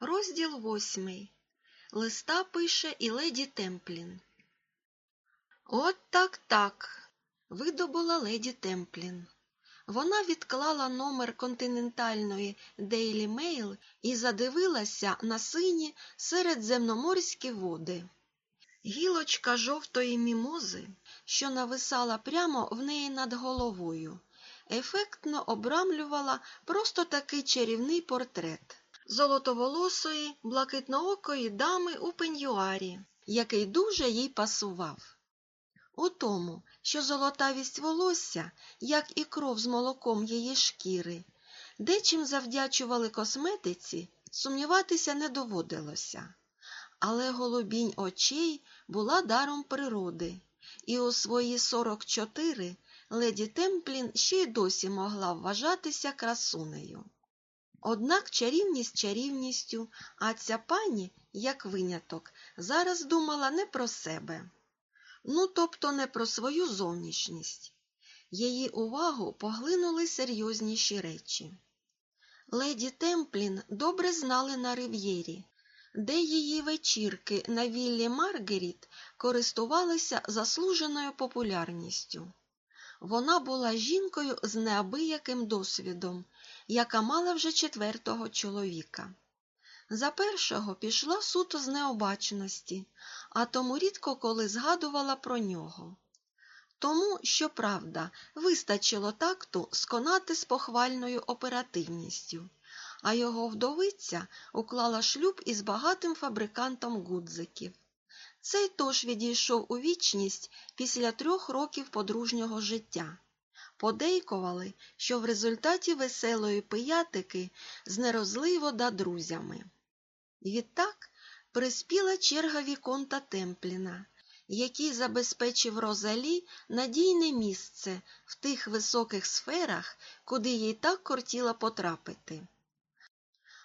Розділ восьмий. Листа пише і леді Темплін. От так так. видобула леді Темплін. Вона відклала номер континентальної Daily Mail і задивилася на сині середземноморські води. Гілочка жовтої мімози, що нависала прямо в неї над головою, ефектно обрамлювала просто такий чарівний портрет золотоволосої, блакитноокої дами у пеньюарі, який дуже їй пасував. У тому, що золотавість волосся, як і кров з молоком її шкіри, дечим завдячували косметиці, сумніватися не доводилося. Але голубінь очей була даром природи, і у свої 44 леді Темплін ще й досі могла вважатися красунею. Однак чарівність чарівністю, а ця пані, як виняток, зараз думала не про себе. Ну, тобто не про свою зовнішність. Її увагу поглинули серйозніші речі. Леді Темплін добре знали на рив'єрі, де її вечірки на віллі Маргеріт користувалися заслуженою популярністю. Вона була жінкою з неабияким досвідом, яка мала вже четвертого чоловіка. За першого пішла суто з необачності, а тому рідко коли згадувала про нього. Тому, щоправда, вистачило такту сконати з похвальною оперативністю, а його вдовиця уклала шлюб із багатим фабрикантом гудзиків. Цей тож відійшов у вічність після трьох років подружнього життя. Подейкували, що в результаті веселої пиятики знерозли вода друзями. Відтак приспіла черга Віконта Темпліна, який забезпечив Розалі надійне місце в тих високих сферах, куди їй так кортіла потрапити.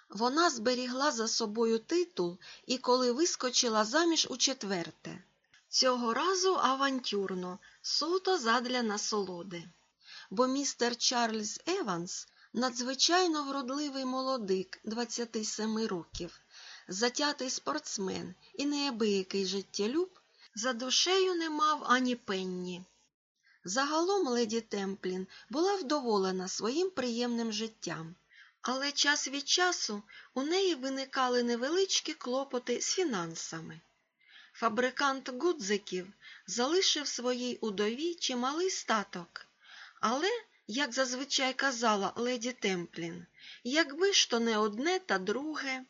Вона зберігла за собою титул і коли вискочила заміж у четверте. Цього разу авантюрно, суто задля насолоди. Бо містер Чарльз Еванс, надзвичайно вродливий молодик 27 років, затятий спортсмен і неабиякий життєлюб, за душею не мав ані пенні. Загалом леді Темплін була вдоволена своїм приємним життям, але час від часу у неї виникали невеличкі клопоти з фінансами. Фабрикант гудзиків залишив своїй удові чималий статок, але, як зазвичай казала леді Темплін, якби ж то не одне та друге,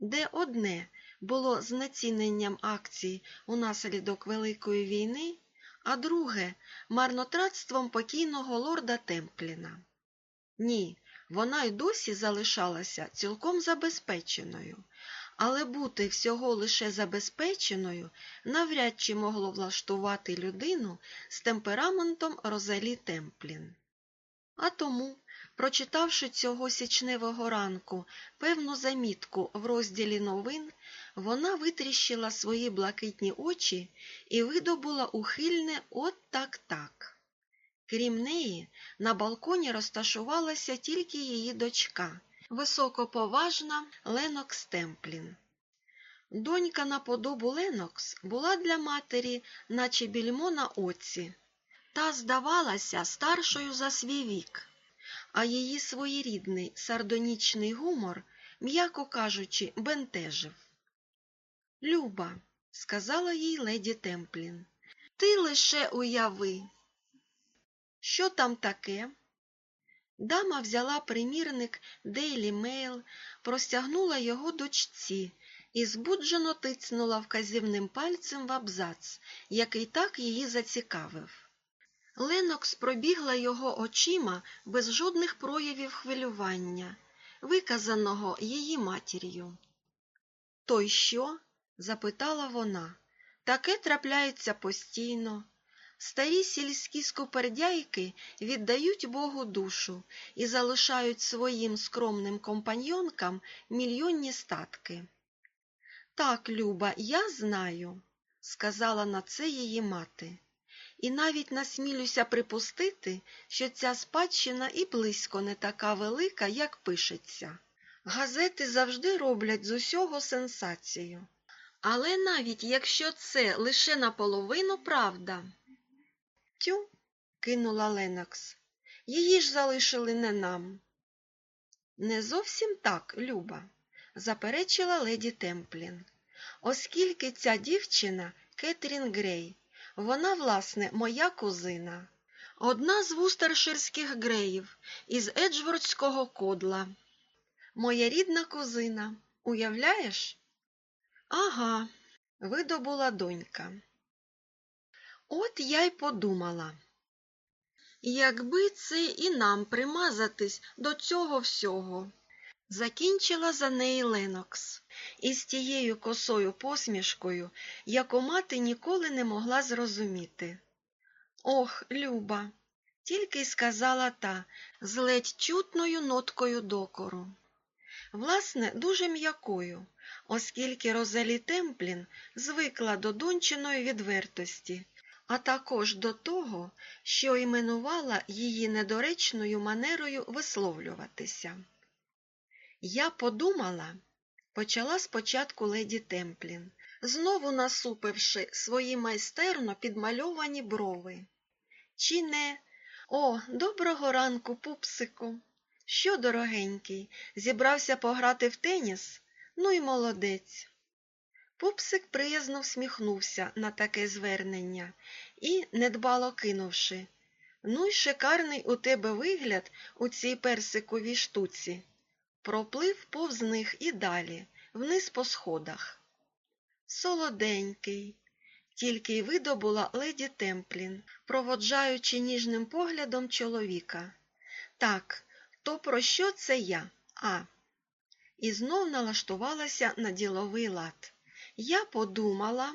де одне було знеціненням акцій унаслідок Великої війни, а друге марнотратством покійного лорда Темпліна. Ні, вона й досі залишалася цілком забезпеченою, але бути всього лише забезпеченою навряд чи могло влаштувати людину з темпераментом Розалі Темплін. А тому, прочитавши цього січневого ранку певну замітку в розділі новин, вона витріщила свої блакитні очі і видобула ухильне от так так. Крім неї, на балконі розташувалася тільки її дочка, високоповажна Ленокс Темплін. Донька на подобу Ленокс була для матері, наче більмо на оці, та здавалася старшою за свій вік, а її своєрідний сардонічний гумор, м'яко кажучи, бентежив. Люба, сказала їй леді Темплін, ти лише уяви. Що там таке? Дама взяла примірник Daily Mail, простягнула його дочці і збуджено тицнула вказівним пальцем в абзац, який так її зацікавив. Ленокс пробігла його очима без жодних проявів хвилювання, виказаного її матір'ю. То й що? запитала вона. Таке трапляється постійно. Старі сільські скупердяйки віддають Богу душу і залишають своїм скромним компаньонкам мільйонні статки. Так, Люба, я знаю, сказала на це її мати, і навіть насмілюся припустити, що ця спадщина і близько не така велика, як пишеться. Газети завжди роблять з усього сенсацію. Але навіть якщо це лише наполовину правда. Тю, кинула Ленокс. Її ж залишили не нам. Не зовсім так, Люба, заперечила леді Темплін. Оскільки ця дівчина Кетрін Грей, вона, власне, моя кузина, одна з вустерширських греїв із Еджвордського кодла. Моя рідна кузина, уявляєш? Ага, видобула донька. От я й подумала. Якби це і нам примазатись до цього всього, закінчила за неї Ленокс із тією косою посмішкою, яку мати ніколи не могла зрозуміти. Ох, Люба, тільки й сказала та з ледь чутною ноткою докору. Власне, дуже м'якою, оскільки Розалі Темплін звикла до дончиної відвертості, а також до того, що іменувала її недоречною манерою висловлюватися. Я подумала, почала спочатку леді Темплін, знову насупивши свої майстерно підмальовані брови. Чи не? О, доброго ранку, пупсику. Що, дорогенький, зібрався пограти в теніс? Ну й молодець. Пупсик приязно всміхнувся на таке звернення і, недбало кинувши, ну й шикарний у тебе вигляд у цій персиковій штуці. Проплив повз них і далі, вниз по сходах. Солоденький, тільки й видобула леді Темплін, проводжаючи ніжним поглядом чоловіка. Так, то про що це я? А. І знов налаштувалася на діловий лад. Я подумала.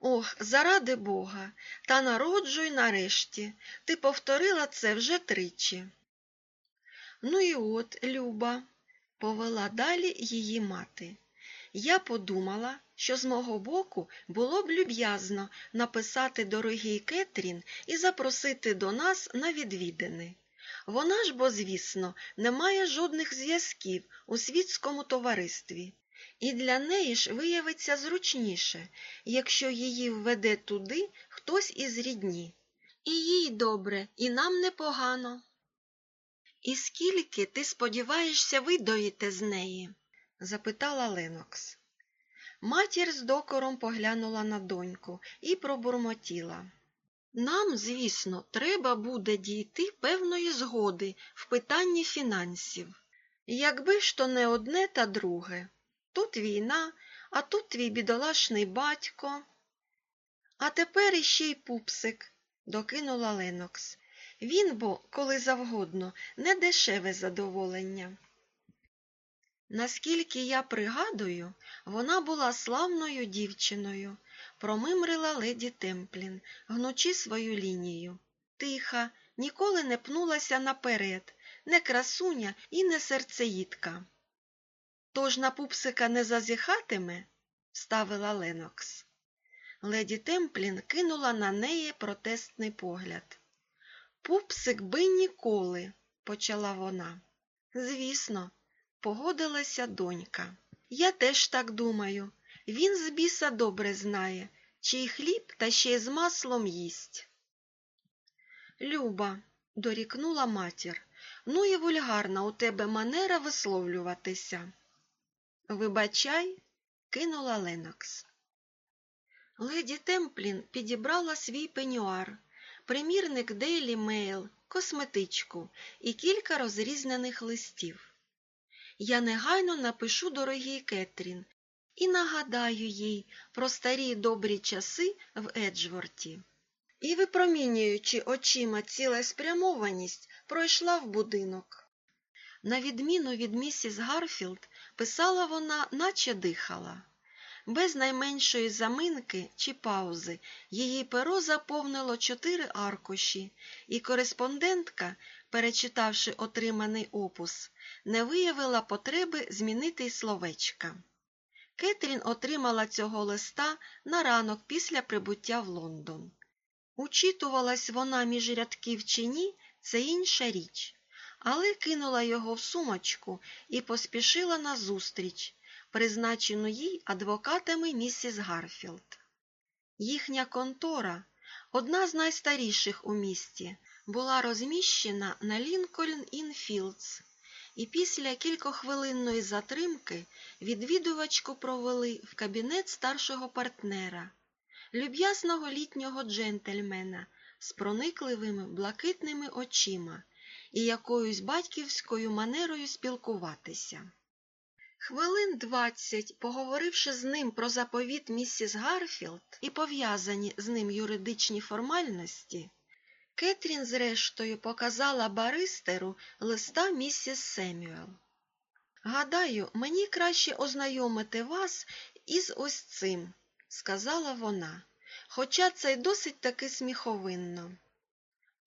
Ох, заради Бога, та народжуй нарешті. Ти повторила це вже тричі. Ну і от, Люба, повела далі її мати. Я подумала, що з мого боку було б люб'язно написати дорогій Кетрін і запросити до нас на відвідини. Вона ж, бо, звісно, не має жодних зв'язків у світському товаристві, і для неї ж виявиться зручніше, якщо її введе туди хтось із рідні. І їй добре, і нам непогано. І скільки ти сподіваєшся видоїти з неї? запитала Ленокс. Матір з докором поглянула на доньку і пробурмотіла. Нам, звісно, треба буде дійти певної згоди в питанні фінансів. Якби ж то не одне та друге. Тут війна, а тут твій бідолашний батько. А тепер іще й пупсик, докинула Ленокс. Він бо, коли завгодно, не дешеве задоволення. Наскільки я пригадую, вона була славною дівчиною, промимрила леді Темплін, гнучи свою лінію. Тиха, ніколи не пнулася наперед, не красуня і не серцеїдка. Тож на пупсика не зазіхатиме? ставила Ленокс. Леді Темплін кинула на неї протестний погляд. Пупсик би ніколи, почала вона. Звісно, погодилася донька. Я теж так думаю. Він з біса добре знає, чий хліб та ще й з маслом їсть. Люба, дорікнула матір, ну і вульгарна у тебе манера висловлюватися. Вибачай, кинула Ленокс. Леді Темплін підібрала свій пенюар, примірник Дейлі Мейл, косметичку і кілька розрізнених листів. Я негайно напишу дорогій Кетрін і нагадаю їй про старі добрі часи в Еджворті. І, випромінюючи очима цілеспрямованість, пройшла в будинок. На відміну від місіс Гарфілд, писала вона, наче дихала. Без найменшої заминки чи паузи її перо заповнило чотири аркуші, і кореспондентка, перечитавши отриманий опус, не виявила потреби змінити й словечка. Кетрін отримала цього листа на ранок після прибуття в Лондон. Учитувалась вона між рядків чи ні, це інша річ, але кинула його в сумочку і поспішила на зустріч, призначену їй адвокатами місіс Гарфілд. Їхня контора, одна з найстаріших у місті, була розміщена на Лінкольн Інн-Філдс, і після кількохвилинної затримки відвідувачку провели в кабінет старшого партнера, люб'язного літнього джентльмена з проникливими блакитними очима і якоюсь батьківською манерою спілкуватися. Хвилин двадцять, поговоривши з ним про заповіт місіс Гарфілд і пов'язані з ним юридичні формальності, Кетрін, зрештою, показала баристеру листа місіс Семюел. Гадаю, мені краще ознайомити вас із ось цим, сказала вона, хоча це й досить таки сміховинно.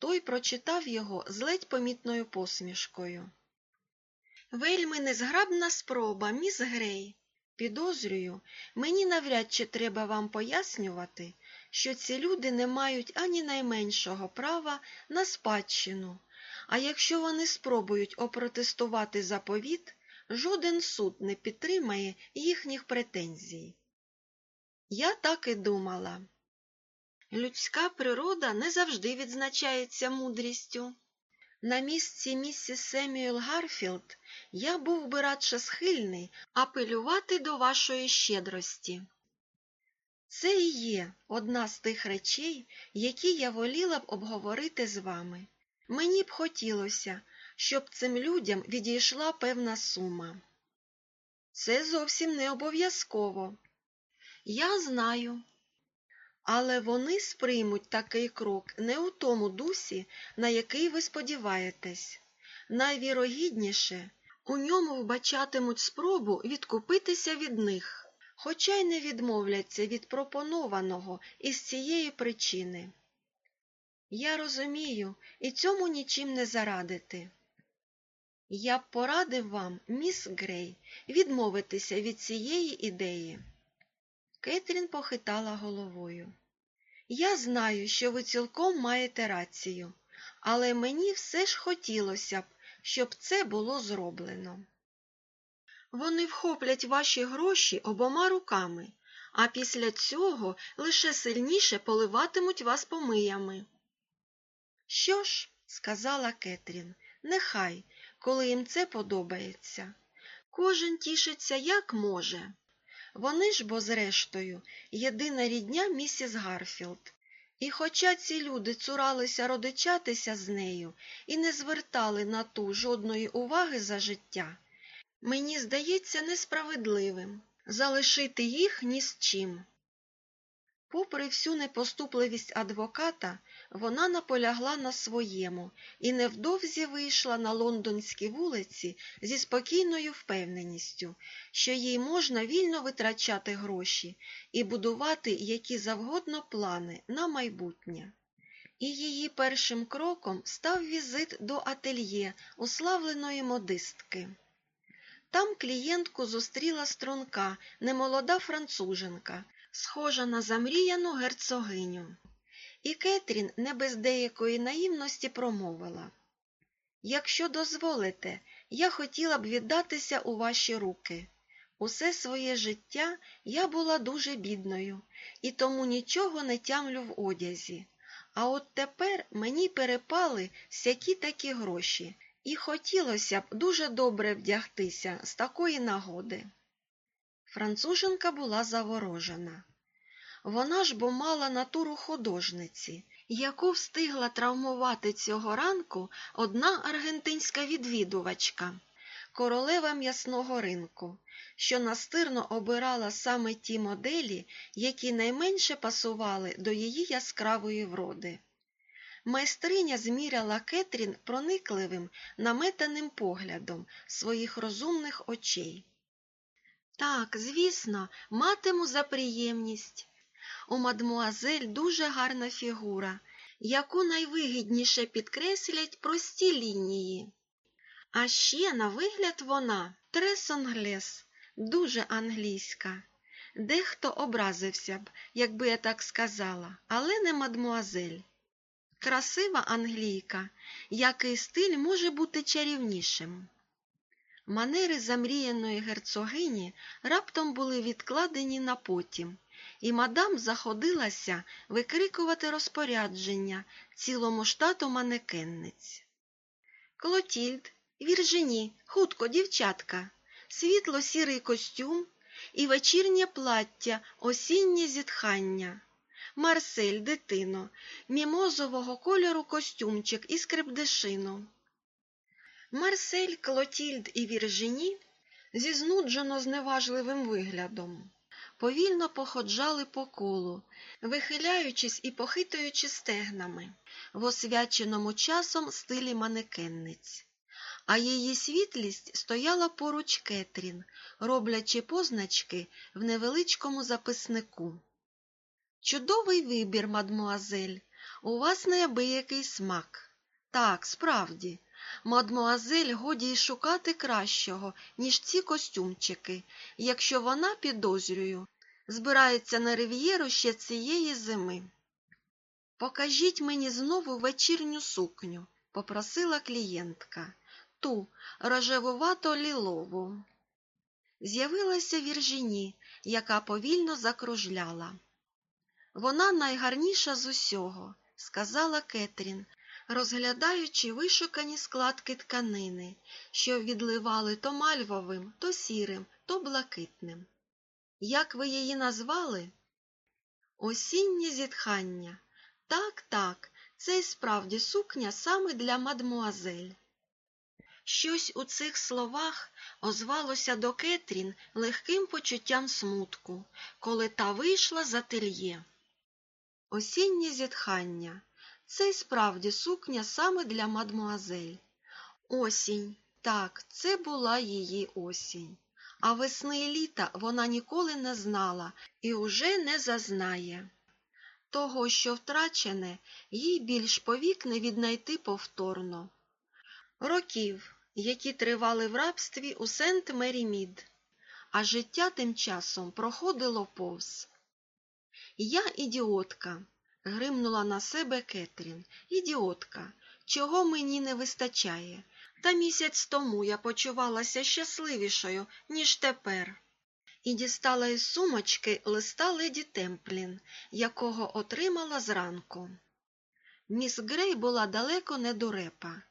Той прочитав його з ледь помітною посмішкою. Вельми незграбна спроба, міс Грей. Підозрюю, мені навряд чи треба вам пояснювати, що ці люди не мають ані найменшого права на спадщину, а якщо вони спробують опротестувати заповіт, жоден суд не підтримає їхніх претензій. Я так і думала. Людська природа не завжди відзначається мудрістю. На місці місіс Семюел Гарфілд я був би радше схильний апелювати до вашої щедрості. Це і є одна з тих речей, які я воліла б обговорити з вами. Мені б хотілося, щоб цим людям відійшла певна сума. Це зовсім не обов'язково. Я знаю. Але вони сприймуть такий крок не у тому дусі, на який ви сподіваєтесь. Найвірогідніше, у ньому вбачатимуть спробу відкупитися від них, хоча й не відмовляться від пропонованого із цієї причини. Я розумію, і цьому нічим не зарадити. Я б порадив вам, міс Грей, відмовитися від цієї ідеї. Кетрін похитала головою. Я знаю, що ви цілком маєте рацію, але мені все ж хотілося б, щоб це було зроблено. Вони вхоплять ваші гроші обома руками, а після цього лише сильніше поливатимуть вас помиями. Що ж, сказала Кетрін, нехай, коли їм це подобається. Кожен тішиться як може. Вони ж, бо, зрештою, єдина рідня місіс Гарфілд. І хоча ці люди цуралися родичатися з нею і не звертали на ту жодної уваги за життя, мені здається несправедливим залишити їх ні з чим. Попри всю непоступливість адвоката, вона наполягла на своєму і невдовзі вийшла на лондонські вулиці зі спокійною впевненістю, що їй можна вільно витрачати гроші і будувати які завгодно плани на майбутнє. І її першим кроком став візит до ательє уславленої модистки. Там клієнтку зустріла струнка, немолода француженка, схожа на замріяну герцогиню. І Кетрін не без деякої наївності промовила Якщо дозволите, я хотіла б віддатися у ваші руки. Усе своє життя я була дуже бідною і тому нічого не тямлю в одязі. А от тепер мені перепали всякі такі гроші, і хотілося б дуже добре вдягтися з такої нагоди. Француженка була заворожена. Вона ж бо мала натуру художниці, яку встигла травмувати цього ранку одна аргентинська відвідувачка, королева м'ясного ринку, що настирно обирала саме ті моделі, які найменше пасували до її яскравої вроди. Майстриня зміряла Кетрін проникливим, наметаним поглядом своїх розумних очей. Так, звісно, матиму за приємність. У мадмуазель дуже гарна фігура, яку найвигідніше підкреслять прості лінії. А ще, на вигляд, вона тресонглес, дуже англійська. Дехто образився б, якби я так сказала, але не мадмуазель. Красива англійка, який стиль може бути чарівнішим. Манери замріяної герцогині раптом були відкладені на потім, і мадам заходилася викрикувати розпорядження цілому штату манекенниць. Клотільд, Віржині, хутко, дівчатка, світло сірий костюм і вечірнє плаття, осіннє зітхання. Марсель, дитино, мімозового кольору костюмчик із крепдешину. Марсель, Клотільд і Віржині зі знуджено зневажливим виглядом повільно походжали по колу, вихиляючись і похитуючи стегнами в освяченому часом стилі манекенниць. А її світлість стояла поруч Кетрін, роблячи позначки в невеличкому записнику. Чудовий вибір, мадмуазель, у вас неабиякий смак. Так, справді, мадмуазель годі й шукати кращого, ніж ці костюмчики, якщо вона, підозрюю, збирається на рив'єру ще цієї зими. Покажіть мені знову вечірню сукню, попросила клієнтка, ту рожевувато лілову. З'явилася Віржині, яка повільно закружляла. Вона найгарніша з усього, сказала Кетрін, розглядаючи вишукані складки тканини, що відливали то мальвовим, то сірим, то блакитним. Як ви її назвали? Осіннє зітхання. Так, так, це й справді сукня саме для мадмуазель. Щось у цих словах озвалося до Кетрін легким почуттям смутку, коли та вийшла з ательє. Осіннє зітхання. Це й справді сукня саме для мадмуазель. Осінь. Так, це була її осінь. А весни і літа вона ніколи не знала і уже не зазнає. Того, що втрачене, їй більш повік не віднайти повторно. Років, які тривали в рабстві у Сент Мері Мід, а життя тим часом проходило повз. Я ідіотка, гримнула на себе Кетрін. Ідіотка, чого мені не вистачає. Та місяць тому я почувалася щасливішою, ніж тепер. І дістала із сумочки листа леді Темплін, якого отримала зранку. Міс Грей була далеко не дурепа.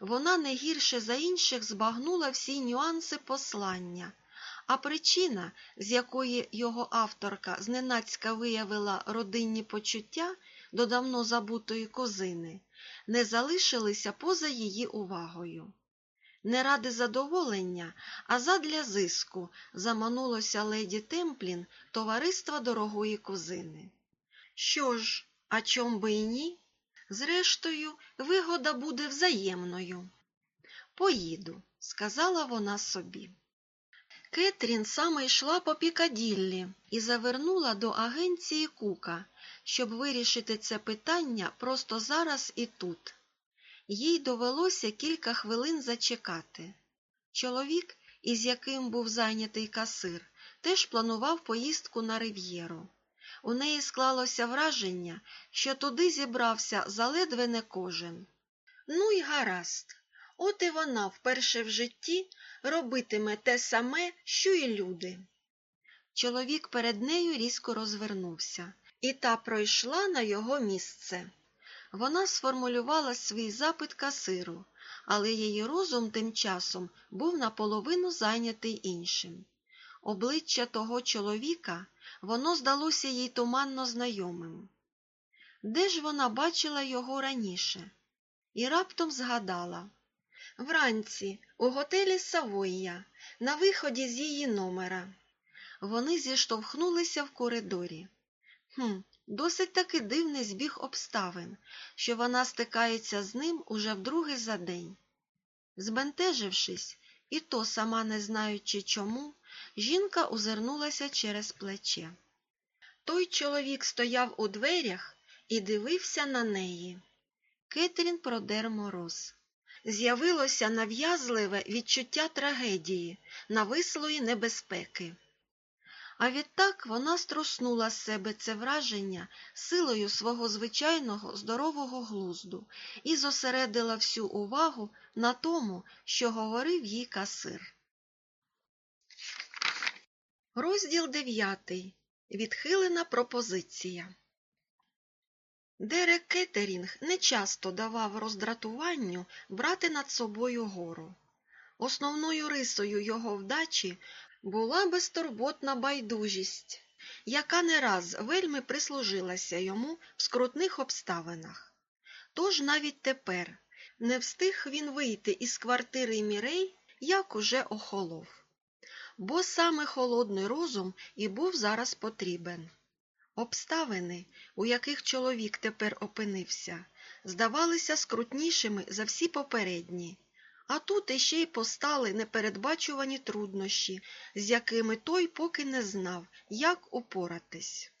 Вона не гірше за інших збагнула всі нюанси послання, а причина, з якої його авторка зненацька виявила родинні почуття до давно забутої козини, не залишилися поза її увагою. Не ради задоволення, а задля зиску заманулося леді Темплін товариства дорогої кузини. Що ж, а чом би і ні? Зрештою, вигода буде взаємною. Поїду, сказала вона собі. Кетрін саме йшла по Пікаділлі і завернула до агенції Кука, щоб вирішити це питання просто зараз і тут. Їй довелося кілька хвилин зачекати. Чоловік, із яким був зайнятий касир, теж планував поїздку на рив'єру. У неї склалося враження, що туди зібрався заледве не кожен. Ну й гаразд, от і вона вперше в житті робитиме те саме, що й люди. Чоловік перед нею різко розвернувся, і та пройшла на його місце. Вона сформулювала свій запит касиру, але її розум тим часом був наполовину зайнятий іншим. Обличчя того чоловіка воно здалося їй туманно знайомим. Де ж вона бачила його раніше? І раптом згадала вранці, у готелі Савойя, на виході з її номера. Вони зіштовхнулися в коридорі. Хм, Досить таки дивний збіг обставин, що вона стикається з ним уже вдруге за день. Збентежившись, і то сама не знаючи чому, жінка озирнулася через плече. Той чоловік стояв у дверях і дивився на неї. Кетрін продер мороз. З'явилося нав'язливе відчуття трагедії, навислої небезпеки. А відтак вона струснула з себе це враження силою свого звичайного здорового глузду і зосередила всю увагу на тому, що говорив їй касир. Розділ дев'ятий. Відхилена пропозиція. Дерек Кеттерінг не часто давав роздратуванню брати над собою гору. Основною рисою його вдачі була безтурботна байдужість, яка не раз вельми прислужилася йому в скрутних обставинах. Тож навіть тепер не встиг він вийти із квартири Мірей, як уже охолов. Бо саме холодний розум і був зараз потрібен. Обставини, у яких чоловік тепер опинився, здавалися скрутнішими за всі попередні, а тут іще й постали непередбачувані труднощі, з якими той поки не знав, як упоратись.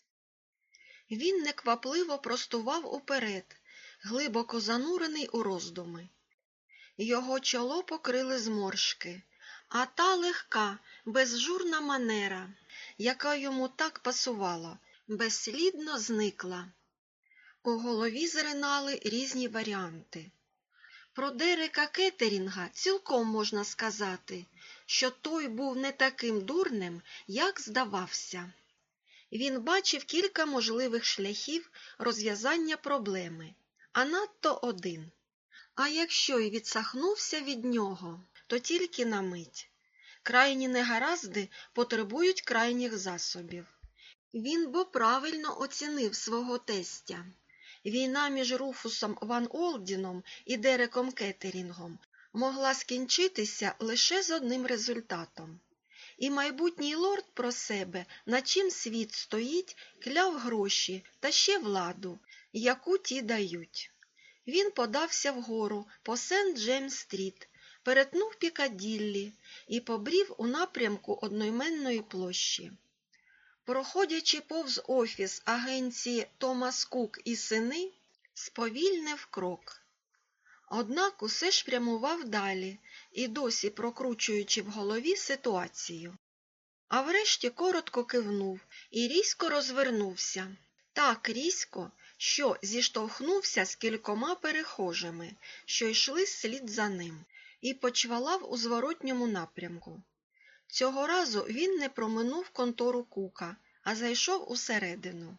Він неквапливо простував уперед, глибоко занурений у роздуми. Його чоло покрили зморшки, а та легка, безжурна манера, яка йому так пасувала, безслідно зникла. У голові зринали різні варіанти. Про Дерека Кеттерінга цілком можна сказати, що той був не таким дурним, як здавався. Він бачив кілька можливих шляхів розв'язання проблеми, а надто один. А якщо й відсахнувся від нього, то тільки на мить. Крайні негаразди потребують крайніх засобів. Він бо правильно оцінив свого тестя. Війна між Руфусом Ван Олдіном і Дереком Кеттерінгом могла скінчитися лише з одним результатом. І майбутній лорд про себе, на чим світ стоїть, кляв гроші та ще владу, яку ті дають. Він подався вгору по сент джеймс стріт перетнув Пікаділлі і побрів у напрямку одноіменної площі. Проходячи повз офіс агенції Томас Кук і сини, сповільнив крок. Однак усе ж прямував далі і досі прокручуючи в голові ситуацію. А врешті коротко кивнув і різко розвернувся. Так різко, що зіштовхнувся з кількома перехожими, що йшли слід за ним, і почвалав у зворотньому напрямку. Цього разу він не проминув контору кука, а зайшов усередину.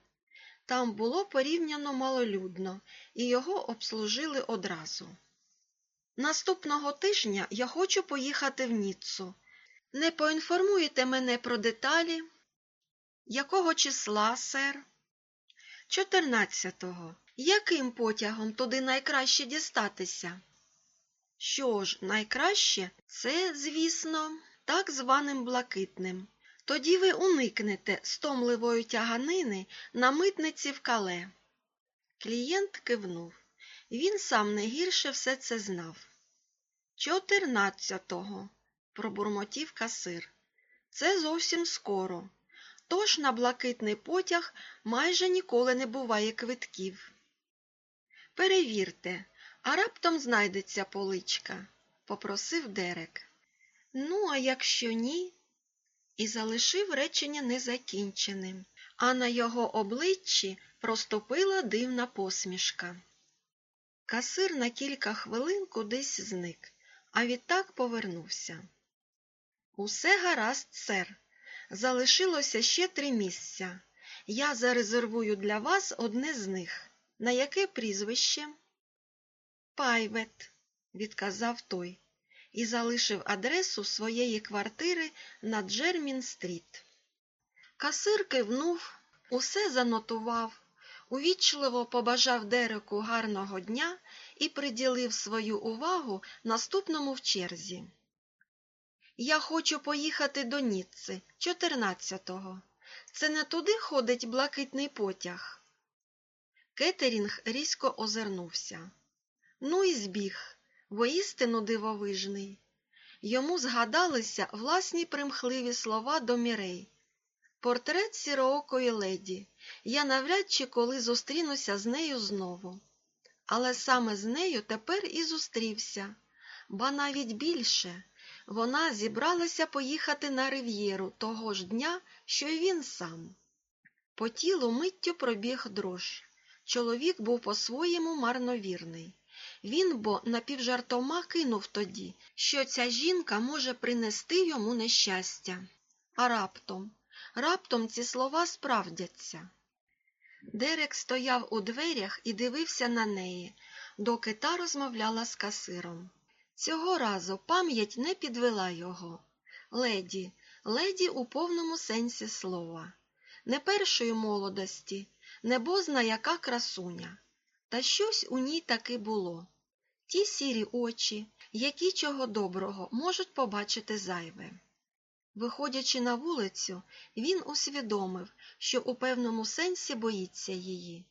Там було порівняно малолюдно, і його обслужили одразу. Наступного тижня я хочу поїхати в Ніццу. Не поінформуєте мене про деталі? Якого числа, сер? Чотирнадцятого. Яким потягом туди найкраще дістатися? Що ж, найкраще це, звісно, так званим блакитним. Тоді ви уникнете стомливої тяганини на митниці в кале. Клієнт кивнув. Він сам не гірше все це знав. Чотирнадцятого, пробурмотів касир. Це зовсім скоро. Тож на блакитний потяг майже ніколи не буває квитків. Перевірте, а раптом знайдеться поличка, попросив Дерек. Ну, а якщо ні, і залишив речення незакінченим, а на його обличчі проступила дивна посмішка. Касир на кілька хвилин кудись зник, а відтак повернувся. Усе гаразд, сер. Залишилося ще три місця. Я зарезервую для вас одне з них. На яке прізвище? Пайвет, відказав той, і залишив адресу своєї квартири на Джермін стріт. Касир кивнув, усе занотував, увічливо побажав Дереку гарного дня і приділив свою увагу наступному в черзі. Я хочу поїхати до Ніцци, 14-го. Це не туди ходить блакитний потяг. Кетерінг різко озирнувся. Ну і збіг, воістину дивовижний. Йому згадалися власні примхливі слова до мірей. Портрет сіроокої леді. Я навряд чи коли зустрінуся з нею знову. Але саме з нею тепер і зустрівся, ба навіть більше Вона зібралася поїхати на рив'єру того ж дня, що й він сам. По тілу миттю пробіг дрож. Чоловік був по-своєму марновірний. Він бо напівжартома кинув тоді, що ця жінка може принести йому нещастя. А раптом, раптом ці слова справдяться. Дерек стояв у дверях і дивився на неї, доки та розмовляла з касиром. Цього разу пам'ять не підвела його. Леді, леді у повному сенсі слова, не першої молодості, не бозна яка красуня. Та щось у ній таки було. Ті сірі очі, які чого доброго можуть побачити зайве. Виходячи на вулицю, він усвідомив, що у певному сенсі боїться її.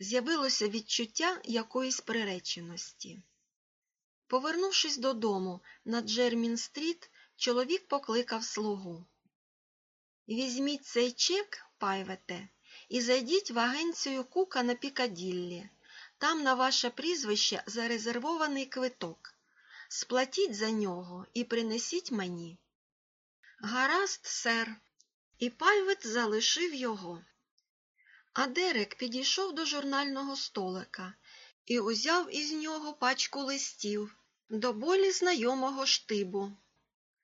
З'явилося відчуття якоїсь приреченості. Повернувшись додому на Джермін-стріт, чоловік покликав слугу. Візьміть цей чек, пайвете, і зайдіть в агенцію Кука на Пікаділлі. Там на ваше прізвище зарезервований квиток. Сплатіть за нього і принесіть мені. Гаразд, сер. І Пайвет залишив його. А Дерек підійшов до журнального столика і узяв із нього пачку листів до болі знайомого штибу,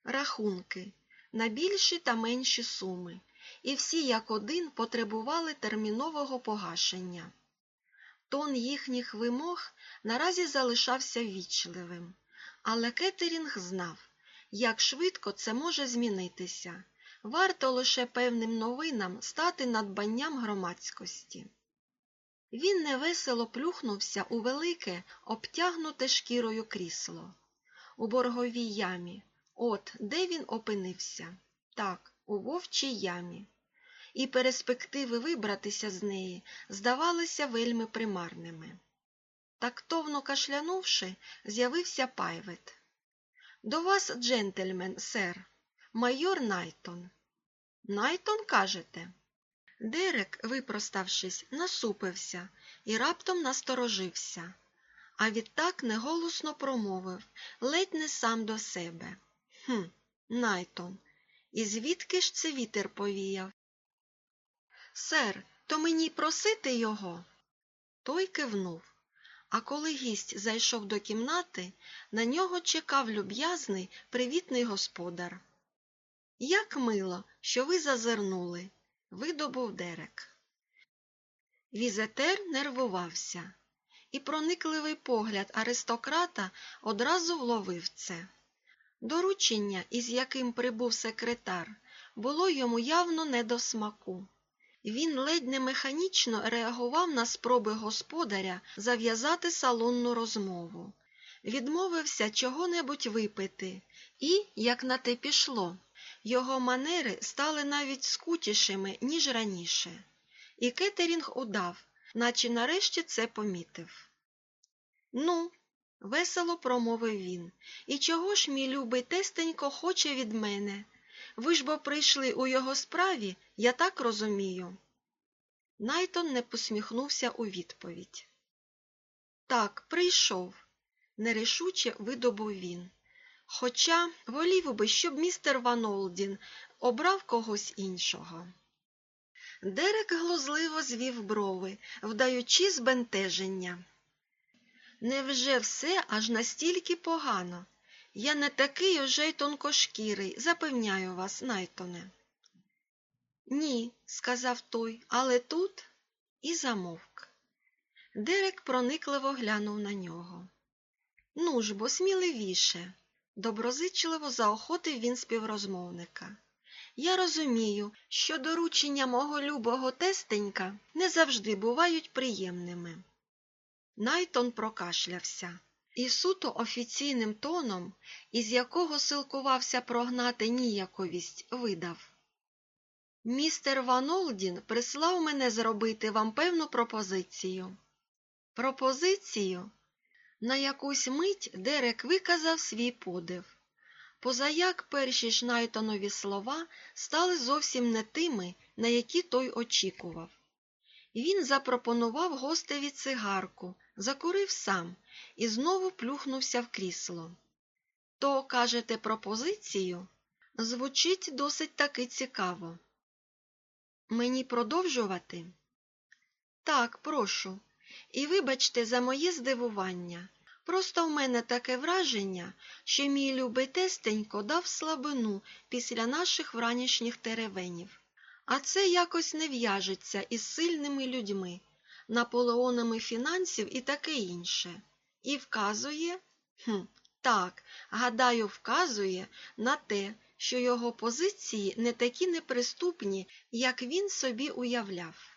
рахунки на більші та менші суми, і всі як один потребували термінового погашення. Тон їхніх вимог наразі залишався ввічливим, але Кеттерінг знав, як швидко це може змінитися. Варто лише певним новинам стати надбанням громадськості. Він невесело плюхнувся у велике, обтягнуте шкірою крісло. У борговій ямі. От де він опинився? Так, у вовчій ямі. І перспективи вибратися з неї здавалися вельми примарними. Тактовно кашлянувши, з'явився Пайвет. До вас, джентльмен, сер, майор Найтон. Найтон, кажете? Дерек, випроставшись, насупився і раптом насторожився, а відтак неголосно промовив, ледь не сам до себе. Хм, Найтон, і звідки ж це вітер повіяв? Сер, то мені просити його? Той кивнув. А коли гість зайшов до кімнати, на нього чекав люб'язний, привітний господар. Як мило, що ви зазирнули, видобув Дерек. Візитер нервувався, і проникливий погляд аристократа одразу вловив це. Доручення, із яким прибув секретар, було йому явно не до смаку. Він ледь не механічно реагував на спроби господаря зав'язати салонну розмову, відмовився чого-небудь випити, і, як на те пішло, його манери стали навіть скутішими, ніж раніше, і Кетерінг удав, наче нарешті це помітив. Ну, весело промовив він, і чого ж мій любий тестенько хоче від мене? Ви ж бо прийшли у його справі, я так розумію. Найтон не посміхнувся у відповідь. Так, прийшов, нерішуче видобув він. Хоча волів би, щоб містер Ван Олдін обрав когось іншого. Дерек глузливо звів брови, вдаючи збентеження. Невже все аж настільки погано? Я не такий уже й тонкошкірий, запевняю вас, Найтоне. Ні, сказав той, але тут і замовк. Дерек проникливо глянув на нього. Ну ж бо сміливіше, доброзичливо заохотив він співрозмовника. Я розумію, що доручення мого любого тестенька не завжди бувають приємними. Найтон прокашлявся і суто офіційним тоном, із якого силкувався прогнати ніяковість, видав. Містер Ван Олдін прислав мене зробити вам певну пропозицію. Пропозицію? На якусь мить Дерек виказав свій подив. Позаяк перші ж Найтонові слова стали зовсім не тими, на які той очікував. Він запропонував гостеві цигарку, закурив сам і знову плюхнувся в крісло. То, кажете, пропозицію? Звучить досить таки цікаво. Мені продовжувати? Так, прошу. І вибачте за моє здивування. Просто в мене таке враження, що мій любий тестенько дав слабину після наших вранішніх теревенів. А це якось не в'яжеться із сильними людьми, наполеонами фінансів і таке інше. І вказує, хм, так, гадаю, вказує на те, що його позиції не такі неприступні, як він собі уявляв.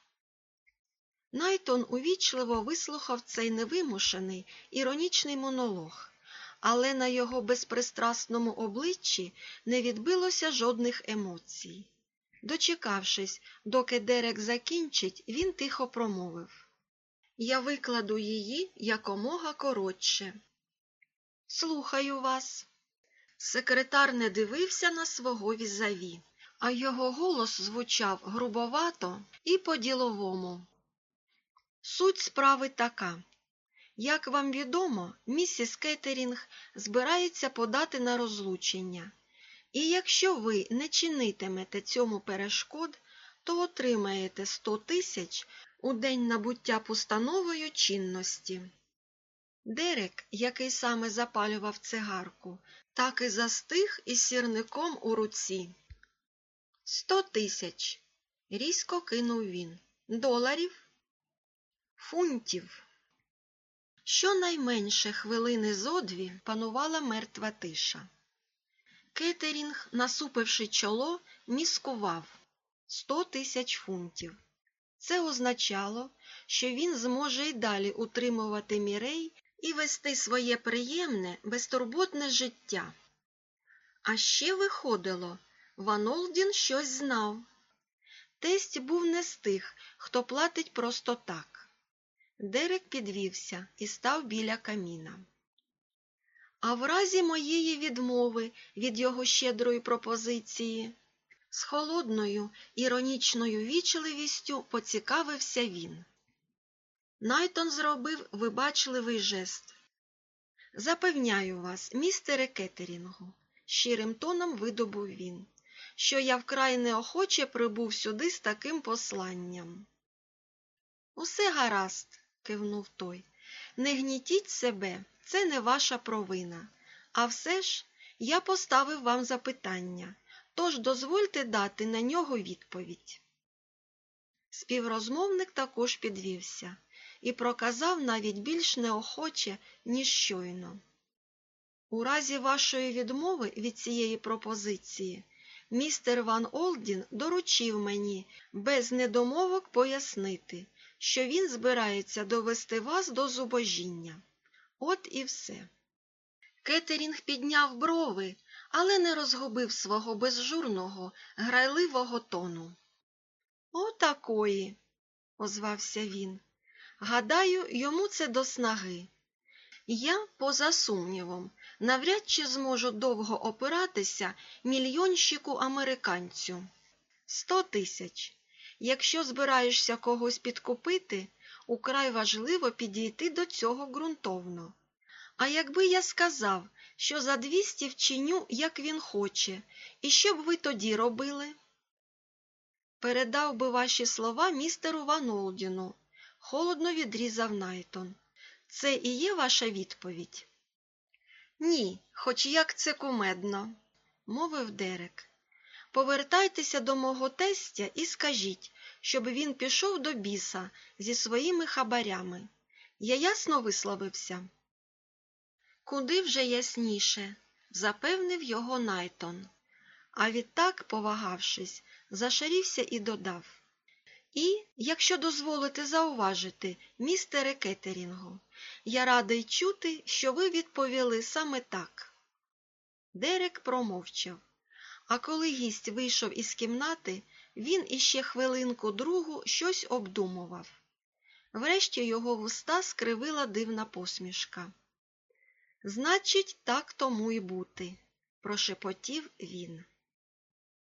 Найтон увічливо вислухав цей невимушений, іронічний монолог, але на його безпристрасному обличчі не відбилося жодних емоцій. Дочекавшись, доки Дерек закінчить, він тихо промовив Я викладу її якомога коротше. Слухаю вас. Секретар не дивився на свого візаві, а його голос звучав грубовато і по-діловому. Суть справи така. Як вам відомо, місіс Кеттерінг збирається подати на розлучення, і якщо ви не чинитимете цьому перешкод, то отримаєте 100 тисяч у день набуття постановою чинності. Дерек, який саме запалював цигарку, так і застиг із сірником у руці. Сто тисяч. різко кинув він. Доларів? Фунтів. Щонайменше хвилини зо дві панувала мертва тиша. Кетерінг, насупивши чоло, міскував сто тисяч фунтів. Це означало, що він зможе й далі утримувати мірей і вести своє приємне, безтурботне життя. А ще виходило, Ван Олдін щось знав. Тесть був не з тих, хто платить просто так. Дерек підвівся і став біля каміна. А в разі моєї відмови від його щедрої пропозиції, з холодною, іронічною вічливістю поцікавився він. Найтон зробив вибачливий жест. Запевняю вас, містере Кеттерінгу, щирим тоном видобув він, що я вкрай неохоче прибув сюди з таким посланням. Усе гаразд, кивнув той. Не гнітіть себе, це не ваша провина. А все ж я поставив вам запитання, тож дозвольте дати на нього відповідь. Співрозмовник також підвівся і проказав навіть більш неохоче, ніж щойно. У разі вашої відмови від цієї пропозиції містер Ван Олдін доручив мені без недомовок пояснити, що він збирається довести вас до зубожіння. От і все. Кетерінг підняв брови, але не розгубив свого безжурного, грайливого тону. Отакої, озвався він. Гадаю, йому це до снаги. Я, поза сумнівом, навряд чи зможу довго опиратися мільйонщику американцю. Сто тисяч. Якщо збираєшся когось підкупити, украй важливо підійти до цього ґрунтовно. А якби я сказав, що за двісті вчиню, як він хоче, і що б ви тоді робили? Передав би ваші слова містеру Ванолдіну, холодно відрізав Найтон. Це і є ваша відповідь? Ні, хоч як це кумедно, мовив Дерек. Повертайтеся до мого тестя і скажіть, щоб він пішов до біса зі своїми хабарями. Я ясно висловився? Куди вже ясніше, запевнив його Найтон. А відтак, повагавшись, зашарівся і додав. І, якщо дозволите зауважити, містере Кеттерінгу, я радий чути, що ви відповіли саме так. Дерек промовчав, а коли гість вийшов із кімнати, він іще хвилинку другу щось обдумував. Врешті його вуста скривила дивна посмішка. Значить, так тому й бути, прошепотів він.